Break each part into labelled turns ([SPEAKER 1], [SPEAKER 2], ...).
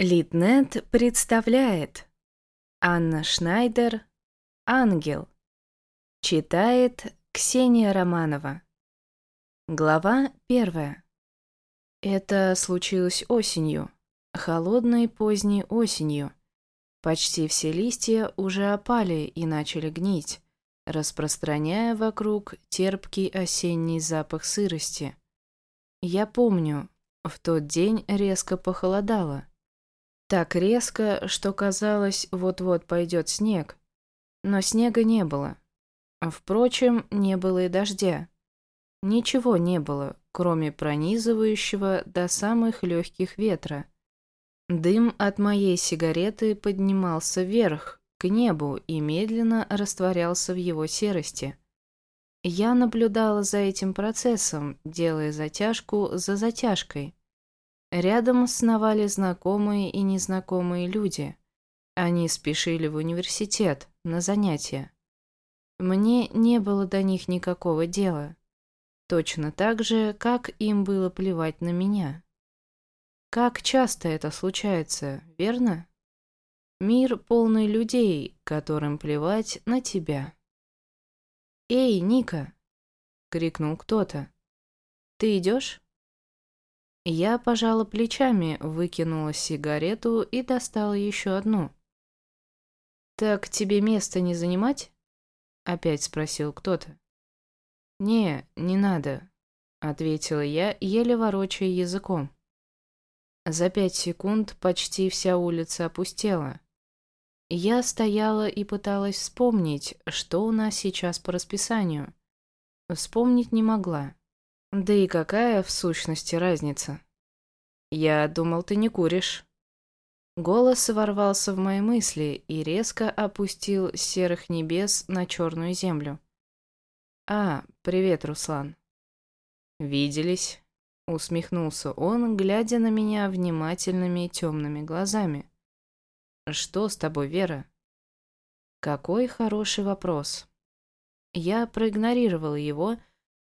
[SPEAKER 1] Литнет представляет Анна Шнайдер «Ангел» Читает Ксения Романова Глава первая Это случилось осенью, холодной поздней осенью. Почти все листья уже опали и начали гнить, распространяя вокруг терпкий осенний запах сырости. Я помню, в тот день резко похолодало. Так резко, что казалось, вот-вот пойдет снег. Но снега не было. Впрочем, не было и дождя. Ничего не было, кроме пронизывающего до самых легких ветра. Дым от моей сигареты поднимался вверх, к небу и медленно растворялся в его серости. Я наблюдала за этим процессом, делая затяжку за затяжкой. Рядом сновали знакомые и незнакомые люди. Они спешили в университет, на занятия. Мне не было до них никакого дела. Точно так же, как им было плевать на меня. Как часто это случается, верно? Мир полный людей, которым плевать на тебя. «Эй, Ника!» — крикнул кто-то. «Ты идешь?» Я пожала плечами, выкинула сигарету и достала еще одну. «Так тебе место не занимать?» Опять спросил кто-то. «Не, не надо», — ответила я, еле ворочая языком. За пять секунд почти вся улица опустела. Я стояла и пыталась вспомнить, что у нас сейчас по расписанию. Вспомнить не могла. Да и какая в сущности разница? Я думал, ты не куришь. Голос ворвался в мои мысли и резко опустил с серых небес на черную землю. «А, привет, Руслан». «Виделись?» — усмехнулся он, глядя на меня внимательными темными глазами. «Что с тобой, Вера?» Какой хороший вопрос. Я проигнорировала его,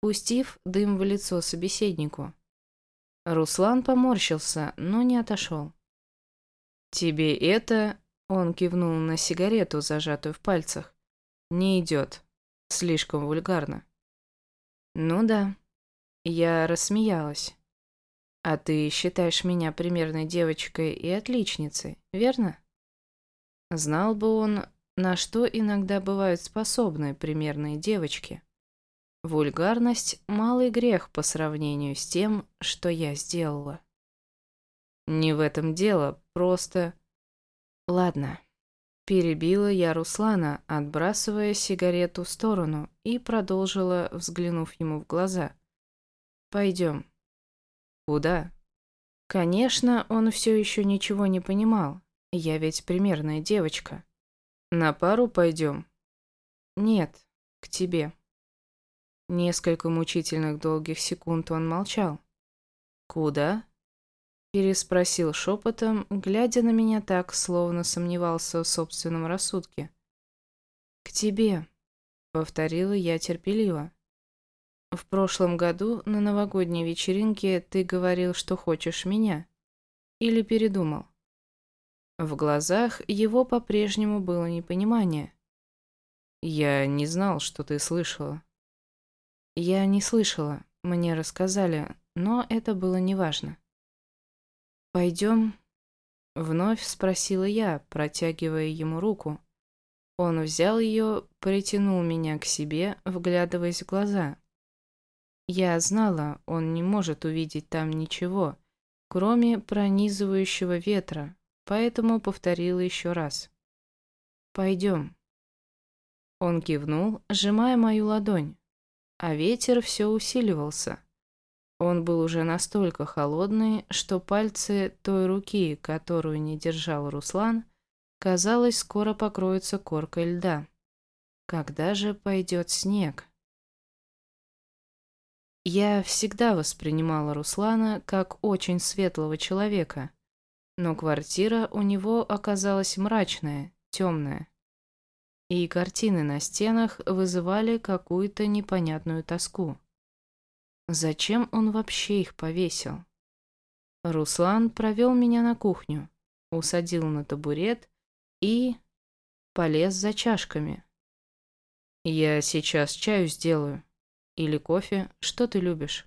[SPEAKER 1] пустив дым в лицо собеседнику. Руслан поморщился, но не отошел. «Тебе это...» — он кивнул на сигарету, зажатую в пальцах. «Не идет. Слишком вульгарно». «Ну да». Я рассмеялась. «А ты считаешь меня примерной девочкой и отличницей, верно?» Знал бы он, на что иногда бывают способны примерные девочки. Вульгарность – малый грех по сравнению с тем, что я сделала. Не в этом дело, просто... Ладно. Перебила я Руслана, отбрасывая сигарету в сторону, и продолжила, взглянув ему в глаза. «Пойдем». «Куда?» Конечно, он все еще ничего не понимал. Я ведь примерная девочка. «На пару пойдем?» «Нет, к тебе». Несколько мучительных долгих секунд он молчал. «Куда?» Переспросил шепотом, глядя на меня так, словно сомневался в собственном рассудке. «К тебе», — повторила я терпеливо. «В прошлом году на новогодней вечеринке ты говорил, что хочешь меня. Или передумал?» В глазах его по-прежнему было непонимание. «Я не знал, что ты слышала». Я не слышала, мне рассказали, но это было неважно. «Пойдем?» — вновь спросила я, протягивая ему руку. Он взял ее, притянул меня к себе, вглядываясь в глаза. Я знала, он не может увидеть там ничего, кроме пронизывающего ветра, поэтому повторила еще раз. «Пойдем». Он кивнул, сжимая мою ладонь а ветер все усиливался. Он был уже настолько холодный, что пальцы той руки, которую не держал Руслан, казалось, скоро покроются коркой льда. Когда же пойдет снег? Я всегда воспринимала Руслана как очень светлого человека, но квартира у него оказалась мрачная, темная и картины на стенах вызывали какую-то непонятную тоску. Зачем он вообще их повесил? Руслан провел меня на кухню. усадил на табурет и полез за чашками. «Я сейчас чаю сделаю. Или кофе, что ты любишь?»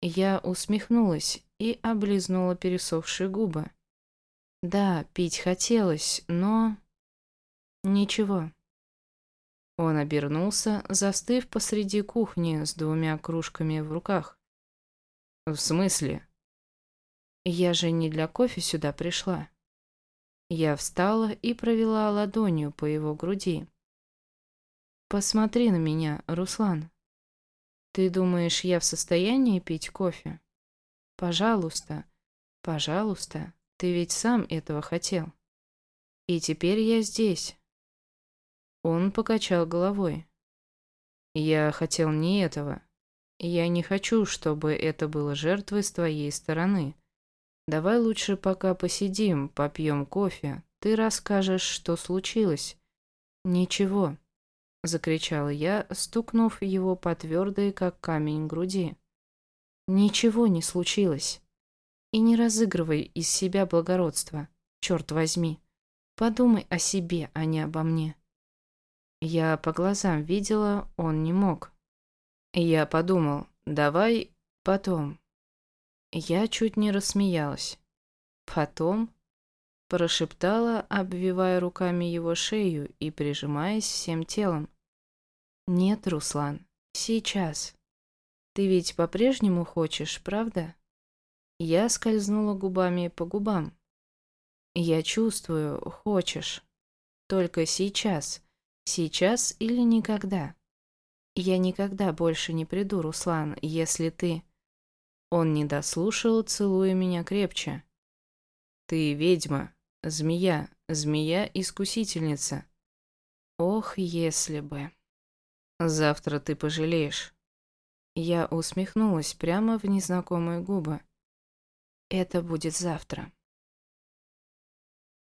[SPEAKER 1] Я усмехнулась и облизнула пересохшие губы. Да, пить хотелось, но... Ничего. Он обернулся, застыв посреди кухни с двумя кружками в руках. «В смысле?» «Я же не для кофе сюда пришла». Я встала и провела ладонью по его груди. «Посмотри на меня, Руслан. Ты думаешь, я в состоянии пить кофе? Пожалуйста, пожалуйста, ты ведь сам этого хотел. И теперь я здесь, он покачал головой. «Я хотел не этого. Я не хочу, чтобы это было жертвой с твоей стороны. Давай лучше пока посидим, попьем кофе. Ты расскажешь, что случилось». «Ничего», — закричала я, стукнув его по твердой, как камень груди. «Ничего не случилось. И не разыгрывай из себя благородство, черт возьми. Подумай о себе, а не обо мне». Я по глазам видела, он не мог. Я подумал, давай потом. Я чуть не рассмеялась. Потом? Прошептала, обвивая руками его шею и прижимаясь всем телом. Нет, Руслан, сейчас. Ты ведь по-прежнему хочешь, правда? Я скользнула губами по губам. Я чувствую, хочешь. Только сейчас Сейчас или никогда? Я никогда больше не приду, Руслан, если ты... Он не дослушал, целуя меня крепче. Ты ведьма, змея, змея-искусительница. Ох, если бы. Завтра ты пожалеешь. Я усмехнулась прямо в незнакомые губы. Это будет завтра.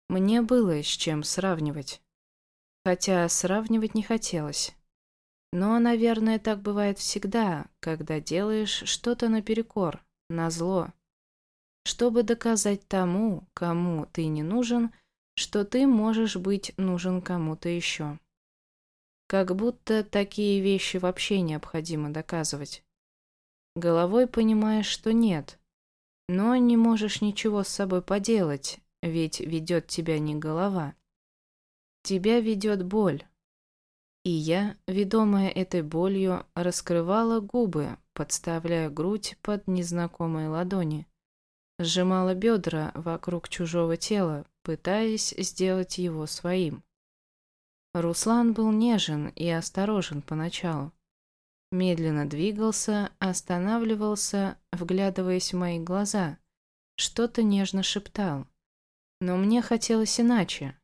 [SPEAKER 1] Мне было с чем сравнивать хотя сравнивать не хотелось. Но, наверное, так бывает всегда, когда делаешь что-то наперекор, назло. Чтобы доказать тому, кому ты не нужен, что ты можешь быть нужен кому-то еще. Как будто такие вещи вообще необходимо доказывать. Головой понимаешь, что нет, но не можешь ничего с собой поделать, ведь ведет тебя не голова. Тебя ведет боль. И я, ведомая этой болью, раскрывала губы, подставляя грудь под незнакомые ладони. Сжимала бедра вокруг чужого тела, пытаясь сделать его своим. Руслан был нежен и осторожен поначалу. Медленно двигался, останавливался, вглядываясь в мои глаза. Что-то нежно шептал. Но мне хотелось иначе.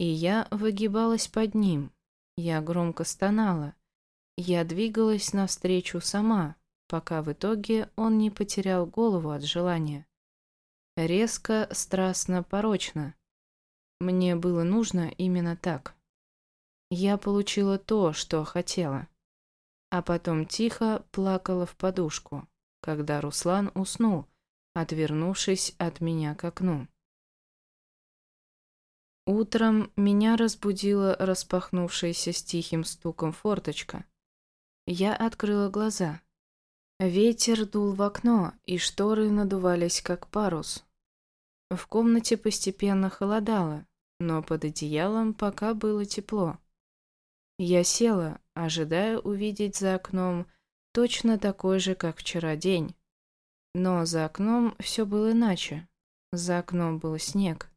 [SPEAKER 1] И я выгибалась под ним. Я громко стонала. Я двигалась навстречу сама, пока в итоге он не потерял голову от желания. Резко, страстно, порочно. Мне было нужно именно так. Я получила то, что хотела. А потом тихо плакала в подушку, когда Руслан уснул, отвернувшись от меня к окну. Утром меня разбудила распахнувшаяся с тихим стуком форточка. Я открыла глаза. Ветер дул в окно, и шторы надувались как парус. В комнате постепенно холодало, но под одеялом пока было тепло. Я села, ожидая увидеть за окном точно такой же, как вчера день. Но за окном все было иначе. За окном был снег.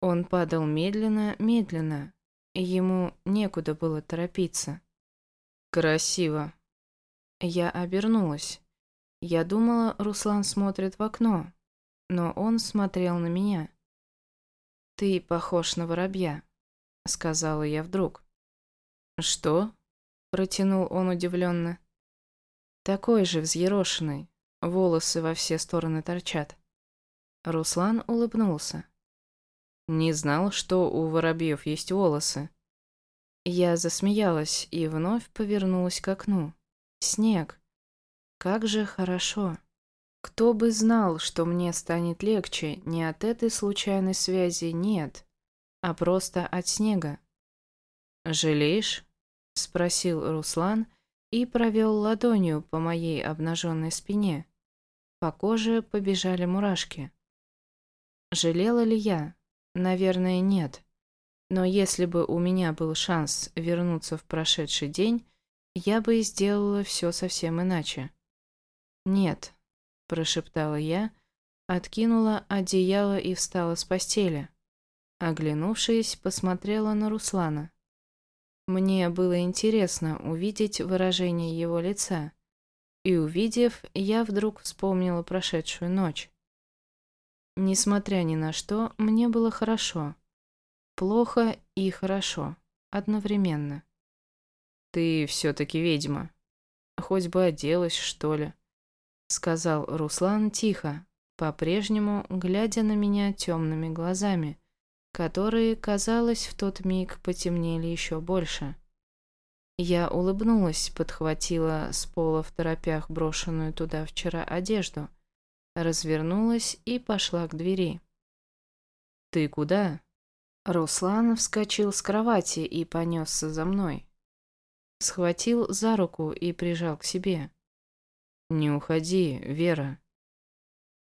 [SPEAKER 1] Он падал медленно, медленно. Ему некуда было торопиться. Красиво. Я обернулась. Я думала, Руслан смотрит в окно, но он смотрел на меня. «Ты похож на воробья», — сказала я вдруг. «Что?» — протянул он удивленно. «Такой же взъерошенный, волосы во все стороны торчат». Руслан улыбнулся. Не знал, что у воробьев есть волосы. Я засмеялась и вновь повернулась к окну. Снег. Как же хорошо. Кто бы знал, что мне станет легче не от этой случайной связи, нет, а просто от снега. «Жалеешь?» — спросил Руслан и провел ладонью по моей обнаженной спине. По коже побежали мурашки. Жалела ли я? Наверное, нет. Но если бы у меня был шанс вернуться в прошедший день, я бы и сделала все совсем иначе. «Нет», — прошептала я, откинула одеяло и встала с постели. Оглянувшись, посмотрела на Руслана. Мне было интересно увидеть выражение его лица. И увидев, я вдруг вспомнила прошедшую ночь. Несмотря ни на что, мне было хорошо. Плохо и хорошо. Одновременно. «Ты все-таки ведьма. Хоть бы оделась, что ли», — сказал Руслан тихо, по-прежнему глядя на меня темными глазами, которые, казалось, в тот миг потемнели еще больше. Я улыбнулась, подхватила с пола в торопях брошенную туда вчера одежду, развернулась и пошла к двери. «Ты куда?» Руслан вскочил с кровати и понесся за мной. Схватил за руку и прижал к себе. «Не уходи, Вера».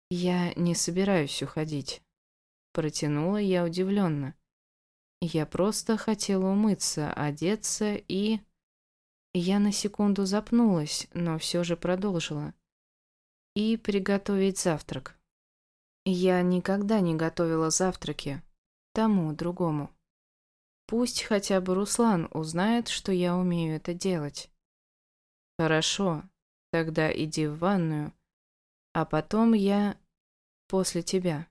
[SPEAKER 1] «Я не собираюсь уходить», — протянула я удивленно. «Я просто хотела умыться, одеться и...» Я на секунду запнулась, но все же продолжила. «И приготовить завтрак». Я никогда не готовила завтраки. Тому, другому. Пусть хотя бы Руслан узнает, что я умею это делать. Хорошо, тогда иди в ванную, а потом я после тебя.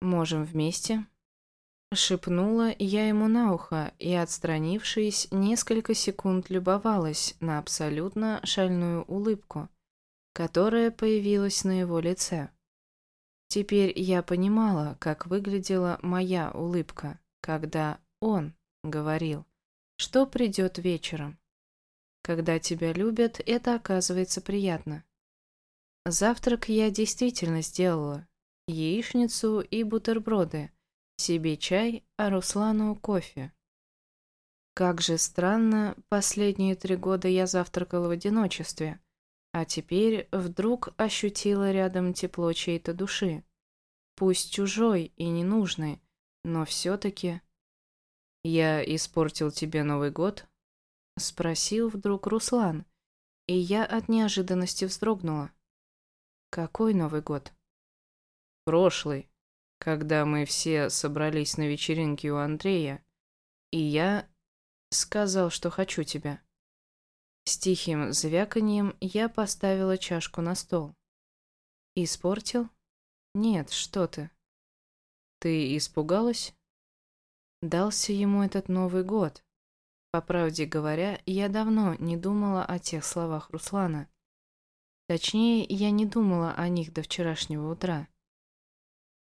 [SPEAKER 1] Можем вместе?» Шепнула я ему на ухо и, отстранившись, несколько секунд любовалась на абсолютно шальную улыбку, которая появилась на его лице. Теперь я понимала, как выглядела моя улыбка, когда он говорил, что придет вечером. Когда тебя любят, это оказывается приятно. Завтрак я действительно сделала. Яичницу и бутерброды, себе чай, а Руслану кофе. Как же странно, последние три года я завтракала в одиночестве, а теперь вдруг ощутила рядом тепло чьей-то души. Пусть чужой и ненужной, но все-таки... «Я испортил тебе Новый год?» — спросил вдруг Руслан, и я от неожиданности вздрогнула. «Какой Новый год?» «Прошлый, когда мы все собрались на вечеринке у Андрея, и я сказал, что хочу тебя». С тихим звяканьем я поставила чашку на стол. «Испортил? Нет, что ты». «Ты испугалась?» Дался ему этот Новый год. По правде говоря, я давно не думала о тех словах Руслана. Точнее, я не думала о них до вчерашнего утра.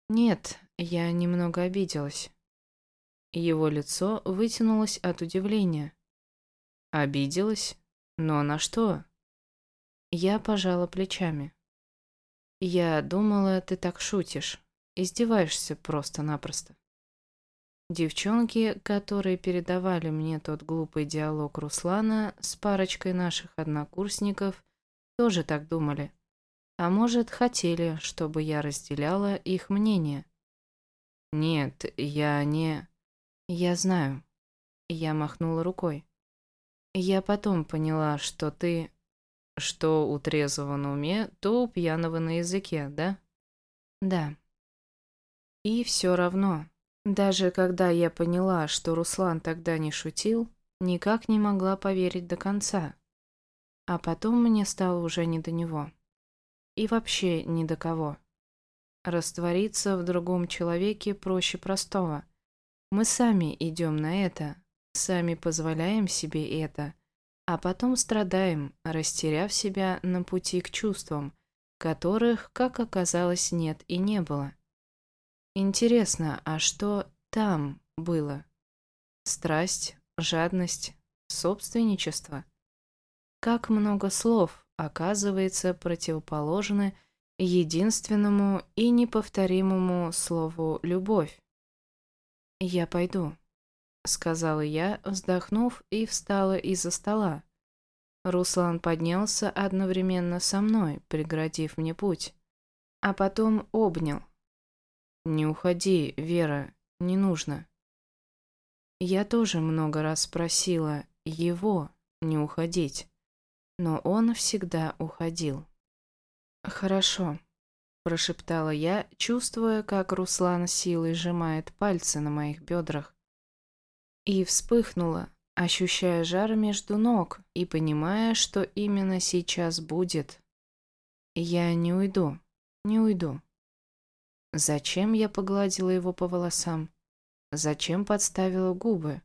[SPEAKER 1] Нет, я немного обиделась. Его лицо вытянулось от удивления. Обиделась? Но на что? Я пожала плечами. Я думала, ты так шутишь. Издеваешься просто-напросто. Девчонки, которые передавали мне тот глупый диалог Руслана с парочкой наших однокурсников, тоже так думали. А может, хотели, чтобы я разделяла их мнение. Нет, я не... Я знаю. Я махнула рукой. Я потом поняла, что ты... Что у трезвого на уме, то у пьяного на языке, да? Да. И все равно, даже когда я поняла, что Руслан тогда не шутил, никак не могла поверить до конца. А потом мне стало уже не до него. И вообще ни до кого. Раствориться в другом человеке проще простого. Мы сами идем на это, сами позволяем себе это, а потом страдаем, растеряв себя на пути к чувствам, которых, как оказалось, нет и не было. Интересно, а что там было? Страсть, жадность, собственничество? Как много слов, оказывается, противоположны единственному и неповторимому слову «любовь». «Я пойду», — сказала я, вздохнув и встала из-за стола. Руслан поднялся одновременно со мной, преградив мне путь, а потом обнял. «Не уходи, Вера, не нужно». Я тоже много раз просила его не уходить, но он всегда уходил. «Хорошо», – прошептала я, чувствуя, как Руслан силой сжимает пальцы на моих бедрах. И вспыхнула, ощущая жар между ног и понимая, что именно сейчас будет. Я не уйду, не уйду. Зачем я погладила его по волосам? Зачем подставила губы?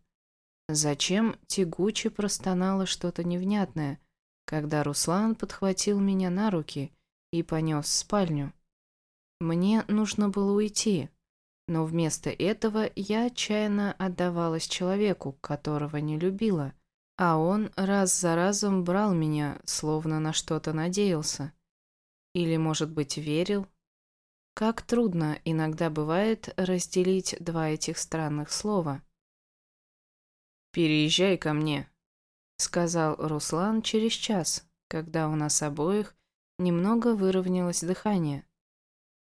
[SPEAKER 1] Зачем тягуче простонало что-то невнятное, когда Руслан подхватил меня на руки и понес в спальню? Мне нужно было уйти, но вместо этого я отчаянно отдавалась человеку, которого не любила, а он раз за разом брал меня, словно на что-то надеялся. Или, может быть, верил? Как трудно иногда бывает разделить два этих странных слова. «Переезжай ко мне», — сказал Руслан через час, когда у нас обоих немного выровнялось дыхание.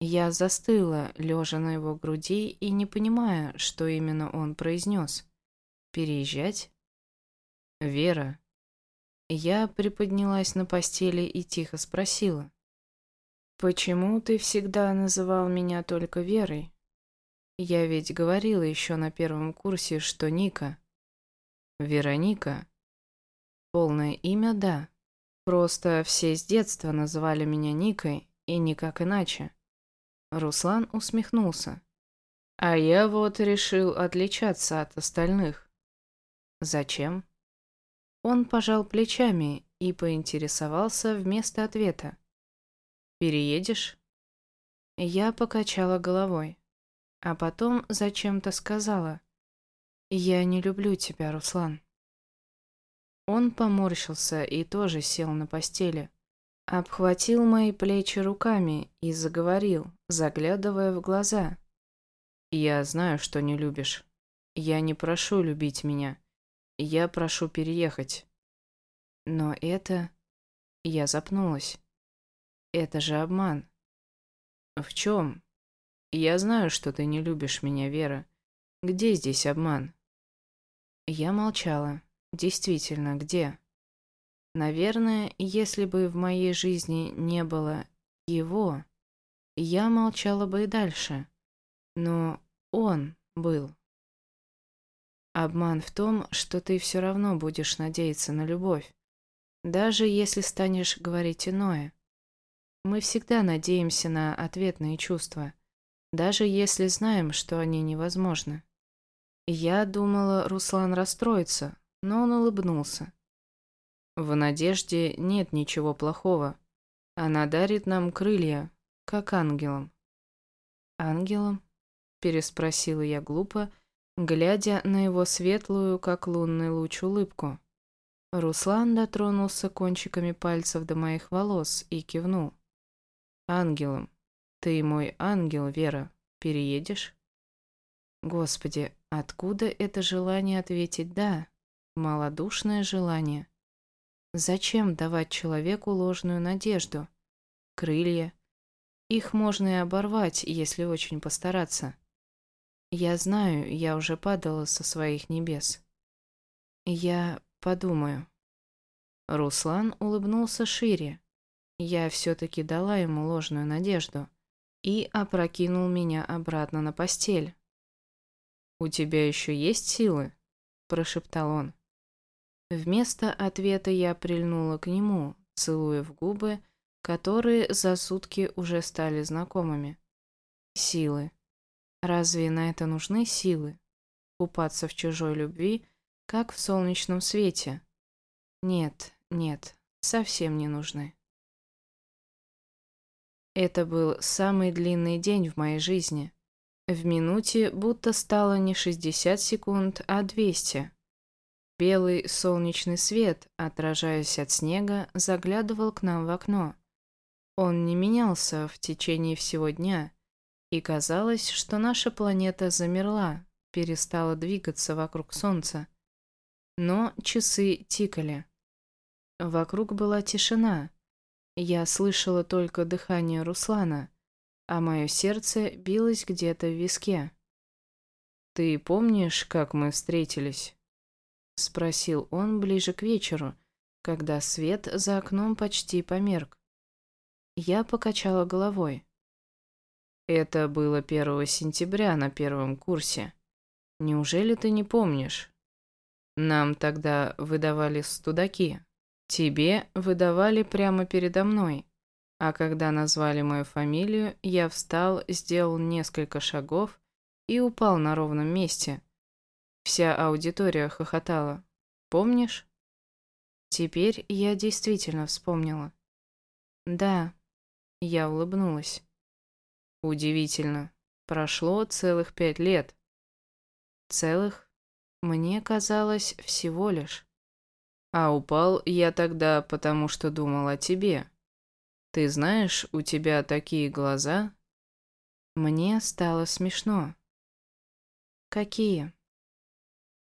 [SPEAKER 1] Я застыла, лежа на его груди и не понимая, что именно он произнес. «Переезжать?» «Вера». Я приподнялась на постели и тихо спросила. «Почему ты всегда называл меня только Верой? Я ведь говорила еще на первом курсе, что Ника». «Вероника». Полное имя – да. Просто все с детства называли меня Никой и никак иначе. Руслан усмехнулся. А я вот решил отличаться от остальных. Зачем? Он пожал плечами и поинтересовался вместо ответа. Переедешь? Я покачала головой, а потом зачем-то сказала. Я не люблю тебя, Руслан. Он поморщился и тоже сел на постели. Обхватил мои плечи руками и заговорил, заглядывая в глаза. «Я знаю, что не любишь. Я не прошу любить меня. Я прошу переехать». Но это... Я запнулась. Это же обман. В чем? Я знаю, что ты не любишь меня, Вера. Где здесь обман? Я молчала. Действительно, где? Наверное, если бы в моей жизни не было его, я молчала бы и дальше. Но он был. Обман в том, что ты все равно будешь надеяться на любовь, даже если станешь говорить иное. Мы всегда надеемся на ответные чувства, даже если знаем, что они невозможны. Я думала, Руслан расстроится, но он улыбнулся. В надежде нет ничего плохого. Она дарит нам крылья, как ангелам. «Ангелам?» – переспросила я глупо, глядя на его светлую, как лунный луч, улыбку. Руслан дотронулся кончиками пальцев до моих волос и кивнул. Ангелом. Ты мой ангел, Вера. Переедешь? Господи, откуда это желание ответить «да»? Малодушное желание. Зачем давать человеку ложную надежду? Крылья. Их можно и оборвать, если очень постараться. Я знаю, я уже падала со своих небес. Я подумаю. Руслан улыбнулся шире, я все-таки дала ему ложную надежду и опрокинул меня обратно на постель. «У тебя еще есть силы?» – прошептал он. Вместо ответа я прильнула к нему, целуя в губы, которые за сутки уже стали знакомыми. Силы. Разве на это нужны силы? Купаться в чужой любви, как в солнечном свете? Нет, нет, совсем не нужны. Это был самый длинный день в моей жизни. В минуте будто стало не 60 секунд, а 200. Белый солнечный свет, отражаясь от снега, заглядывал к нам в окно. Он не менялся в течение всего дня, и казалось, что наша планета замерла, перестала двигаться вокруг Солнца. Но часы тикали. Вокруг была тишина. Я слышала только дыхание Руслана, а мое сердце билось где-то в виске. «Ты помнишь, как мы встретились?» — спросил он ближе к вечеру, когда свет за окном почти померк. Я покачала головой. Это было 1 сентября на первом курсе. Неужели ты не помнишь? Нам тогда выдавали студаки. Тебе выдавали прямо передо мной. А когда назвали мою фамилию, я встал, сделал несколько шагов и упал на ровном месте. Вся аудитория хохотала. Помнишь? Теперь я действительно вспомнила. Да, я улыбнулась. Удивительно. Прошло целых пять лет. Целых? Мне казалось, всего лишь. А упал я тогда, потому что думал о тебе. Ты знаешь, у тебя такие глаза. Мне стало смешно. Какие?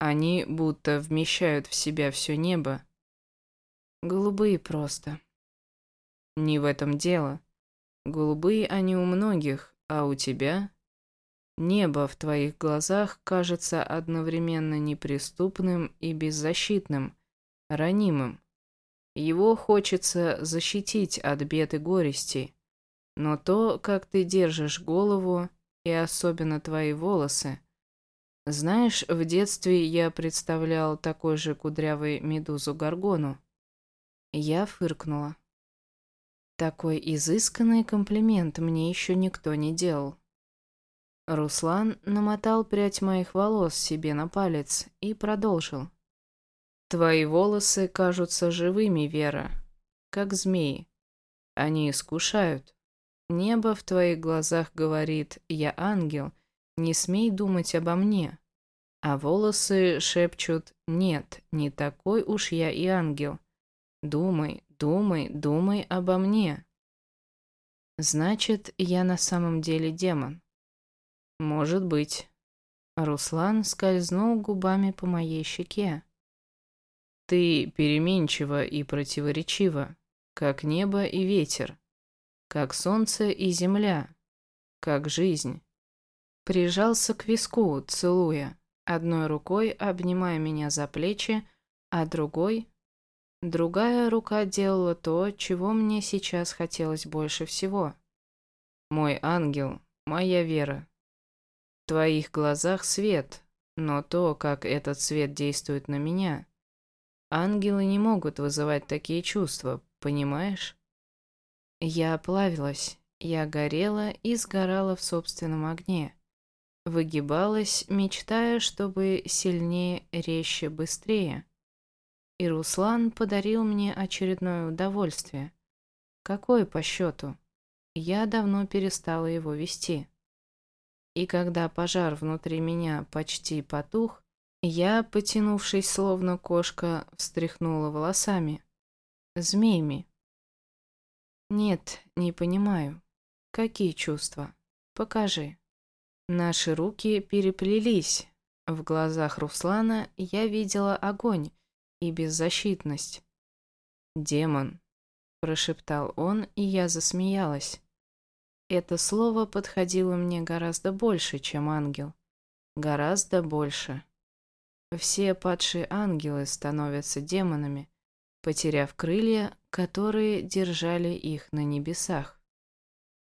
[SPEAKER 1] Они будто вмещают в себя все небо. Голубые просто. Не в этом дело. Голубые они у многих, а у тебя? Небо в твоих глазах кажется одновременно неприступным и беззащитным, ранимым. Его хочется защитить от бед и горести. Но то, как ты держишь голову, и особенно твои волосы, знаешь, в детстве я представлял такой же кудрявый медузу Гаргону. Я фыркнула. Такой изысканный комплимент мне еще никто не делал. Руслан намотал прядь моих волос себе на палец и продолжил. «Твои волосы кажутся живыми, Вера, как змеи. Они искушают. Небо в твоих глазах говорит «Я ангел», не смей думать обо мне. А волосы шепчут «Нет, не такой уж я и ангел. Думай, думай, думай обо мне». Значит, я на самом деле демон. Может быть. Руслан скользнул губами по моей щеке. Ты переменчива и противоречива, как небо и ветер, как солнце и земля, как жизнь прижался к виску, целуя, одной рукой обнимая меня за плечи, а другой... Другая рука делала то, чего мне сейчас хотелось больше всего. Мой ангел, моя вера. В твоих глазах свет, но то, как этот свет действует на меня... Ангелы не могут вызывать такие чувства, понимаешь? Я плавилась, я горела и сгорала в собственном огне выгибалась, мечтая, чтобы сильнее, резче, быстрее. И Руслан подарил мне очередное удовольствие. Какое по счету? Я давно перестала его вести. И когда пожар внутри меня почти потух, я, потянувшись словно кошка, встряхнула волосами. Змеями. Нет, не понимаю. Какие чувства? Покажи. Наши руки переплелись. В глазах Руслана я видела огонь и беззащитность. «Демон», – прошептал он, и я засмеялась. Это слово подходило мне гораздо больше, чем ангел. Гораздо больше. Все падшие ангелы становятся демонами, потеряв крылья, которые держали их на небесах.